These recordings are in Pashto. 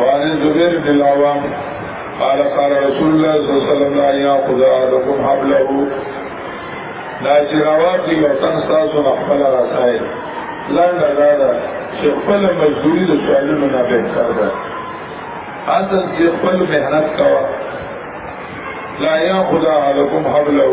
وعن الزبير بن العوام قال قال رسول الله صلى الله عليه وسلم لا ياخذ احدكم حبله لا چراوات دی وطن تاسو نه خپل راځي لنډه دا ده چې خپل مزدوري د سوالونو نه به کار ده اصل کې خپل مهنت کاوه لا ياخذ احدكم حبله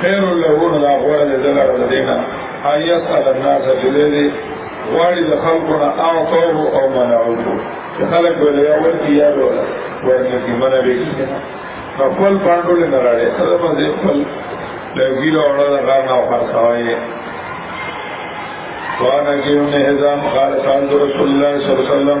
خیر لهونه دا غوړه دې دلاره د دینه آیا سال الناس چې دې غواړي د خلقونه او طور او منعو چې خلق ولې یا ورکی یا ولا ورکی کی منع به کی نو خپل باندول نه راړي سره باندې خپل لګیلو اورا دا غار نه خرڅوي وانا کیونه هزام قال قال رسول الله صلی الله علیه وسلم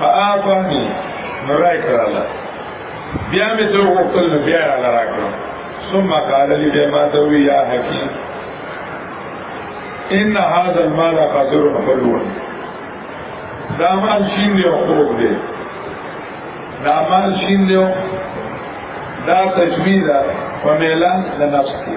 فآفانی نرائی کرالا بیا می تو غفتل نو بیا را لرا کرم ثم قال لی بیا ما توی یا حکیم ان هذا المال قدر حلوان دا مال شین دی او خوب دی دا مال شین دی دا تجویده په میلان د نفس کې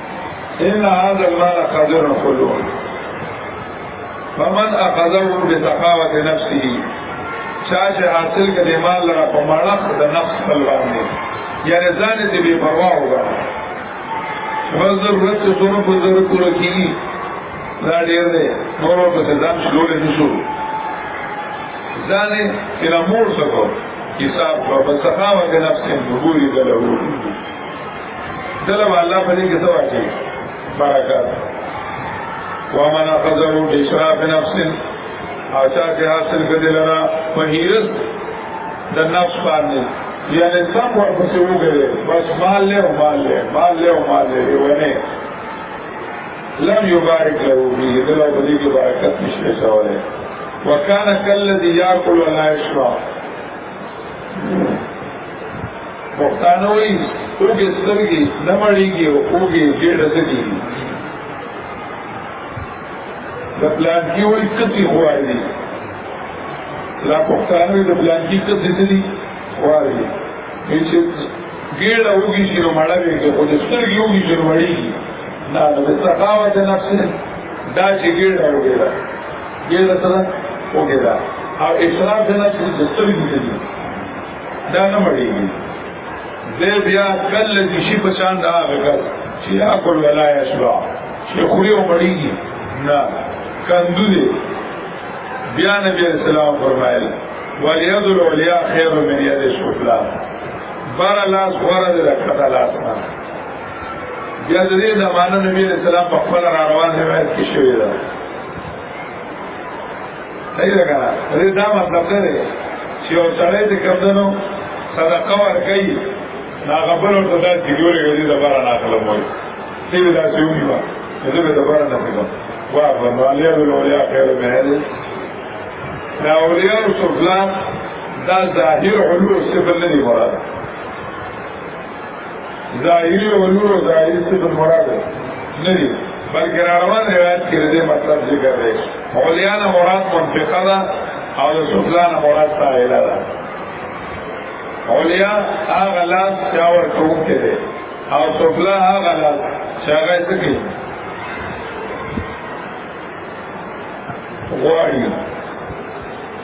ان هذا المال قدر كله فمن اخذه بسخاوه نفسه چا چې حاصل کړي مال لره په ماړه د نفس په باندې یعنی ځان دې بے پروا وګا بس ضرورت څه څونه په ضرورت پوره کیږي دا ډیر دی نور په ځان شلول نه شو ځان کله مور سره حساب په سخاوت نفس کې وګوري دلته دلم الله په دې کې څه واچي برکات ومن اخذه بشراف نفس او چا چې حاصل کړي لرا په هیرس د نفس باندې یعنی سم ورپسې وګړي بس مال له مال له مال له مال له ونه لم یبارک له فی دلو په دې کې برکت نشته شواله وکانه کلذي یاکل ولا یشرب پښتانوي اوګه سترګي نمړيږي او اوګه جيړه دي د پلان کې وایي کتی غواړي لا پښتانوي د پلان کې کتی دي غواړي چې ګیړه وږي چې مړه وي کې خو د سترګي وږي چې مړېږي دا د سخاوت نفس دا چې ګیړه وږي یې دا سره وګه دا او اسراف نه چې د سترګې دي دا نه مړېږي دې بیا کل دې شي په شان دا وکړ چې یا کول ولا یشبع چې خوري او مړېږي نه کندو دې بیا نبی اسلام فرمایل ولیذ العلیا خیر من ید السفلی بار لاس غره دې راکړه لاس نه بیا دې د مانو نبی اسلام په خپل روان هوایت کې شوی دی صحیح ده کنه دې دا مطلب نه دی چې یو سړی د کمدنو صدقه ورکوي دا غبل ورته دا چې ګورې دې د بار نه اخلم وایي دې دا چې وی وا دې به د بار نه اخلم وا بنوالیا ولولیا خیر مهل دا اولیا او سفلا دا ظاهر حلول سبل نه دی مراد ظاهری او نور او ظاهری څه په مراد نه دي بلکې روان روایت کې دې مطلب ذکر دی اولیان مراد منفقه ده او د سفلان مراد سائله ده اولیا هغه لاس چې اور کوم کې دی او سفلا هغه لاس چې هغه څه کوي غواړي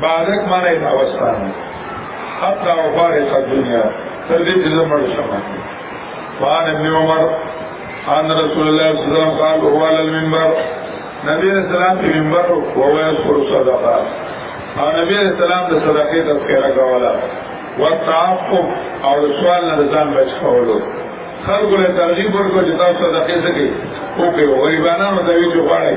بارک مانا ایت اوستان حتی او بارک دنیا تر دې چې زمړ شم فان ابن عمر ان رسول الله صلی الله علیه وسلم قال هو على المنبر نبی علیہ السلام په منبر او هو یذكر صدقه او نبی علیہ السلام د صدقې تذکرہ کوله والتعفف او د سوال نه ځان بچ کولو خلق له ترغیب ورکو چې تاسو صدقې څخه وکړئ غریبانو ته ویل غواړي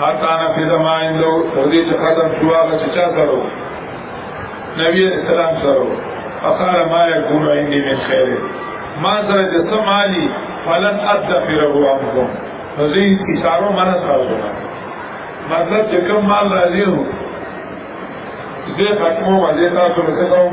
حتا نفذ ما عنده تر دې چې ختم شو هغه چې چا سره و نبی علیہ السلام سره و فقال ما يكون عندي من خير ما سره چې څه مالي فلن ادخره عنكم نو زه یې اشارو منه سره مطلب چې کوم مال راځي نو زه ختمو ما زه تاسو له څه کوم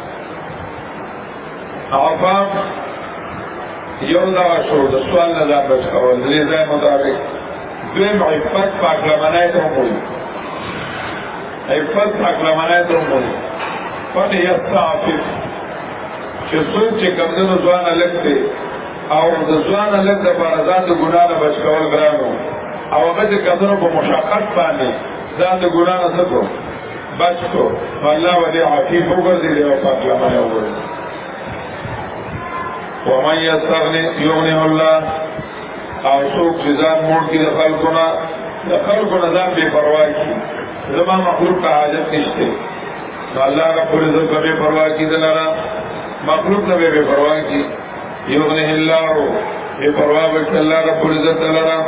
عفاف یو دا شو د سوال نه ځان بچ کول دې ځای مطابق دویم عفت پاک لمنای ته وموي عفت پاک لمنای ته وموي فن یستعفف چې څوک چې کمزنو ځوان الګ دی او د ځوان الګ د بار ځان د ګناه نه بچ کول ګرانو او هغه د کمزنو په مشقت باندې ځان د ګناه نه سکو بچ کو الله ودې عفیف وګرځي او پاک لمه وګرځي ومن یستغنی یغنی الله او څوک چې ځان موړ کړي د خلکو نه د خلکو نه ځان بې پروا کړي زما مخلوق ته حاجت نشته الله رب العزت به بې پروا کړي دلاره مخلوق نه بې پروا کړي یغنی الله بے پرواہ بچ اللہ رب العزت اللہ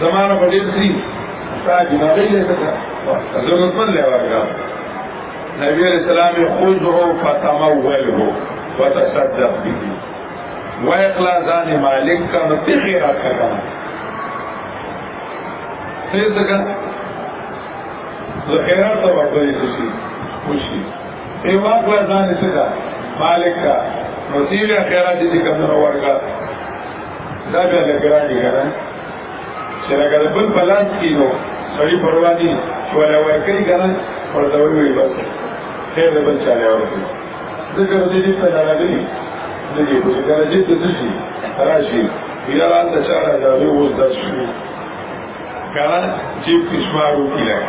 زمانه په ډېر سي تاج نه دی لکه ضرورت نه لوي ورګا نبی علیہ السلام خذه فتموله وتصدق به ويقلا ځان مالک کا نو تخي راکړه کنه څه څه کنه زه خیرات ورته وشي ای واکلا ځان څه کا مالک کا نو تیل خیرات دې کوم نو ورکا دا بیا لګران دي کنه چې لګر بل بلاس کینو سړی پروا دي چې ولا ورکړي کنه پر دا وی بس خیر بل چاله ورکړي ذکر دې دې ته راغلي دې دې په درجه ته دي راشي بیا راځه چاره دا وی اوس درشي کله چې پښوارو کې لګ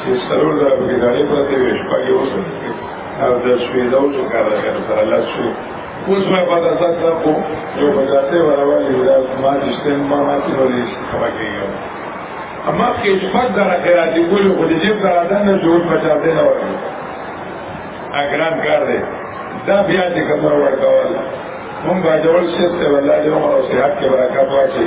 چې سرو لا به دالې پرته وي شپږه اوسه او د شوي دا اوسه کار راځي سره لاس شو اوس مې په تاسو سره کو یو بجاته وروالی دا ما چې ستن ما ما کې ولې خبره کېږم اما کې شپږ دره راځي ګول خو دې جيب دره ده نه جوړ بچاته نه ورغی اګرام کار دی دا بیا چې کوم ورکول مونږ باجوړ شته ولا دې عمر او صحت کې برکات واچي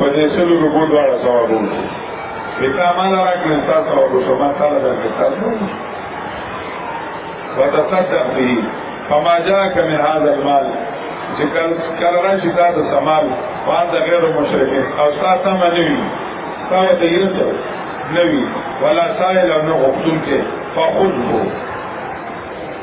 په دې سلو روپو دواړه ثوابونه دي تا ما نه راکړې تا ثواب شو ما تا نه راکړې تا وتصدق به فما جاءك من هذا المال چې کله راشي تا د سمال وان د غیر مشرکین او تا ته منوي تا ته یې ته نوي ولا سائل او نه غوښتونکي فخذه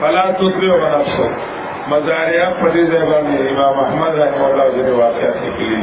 فلا تطلع نفسه مزاریا په دې ځای باندې امام احمد رحمه الله د واقعات لیکلي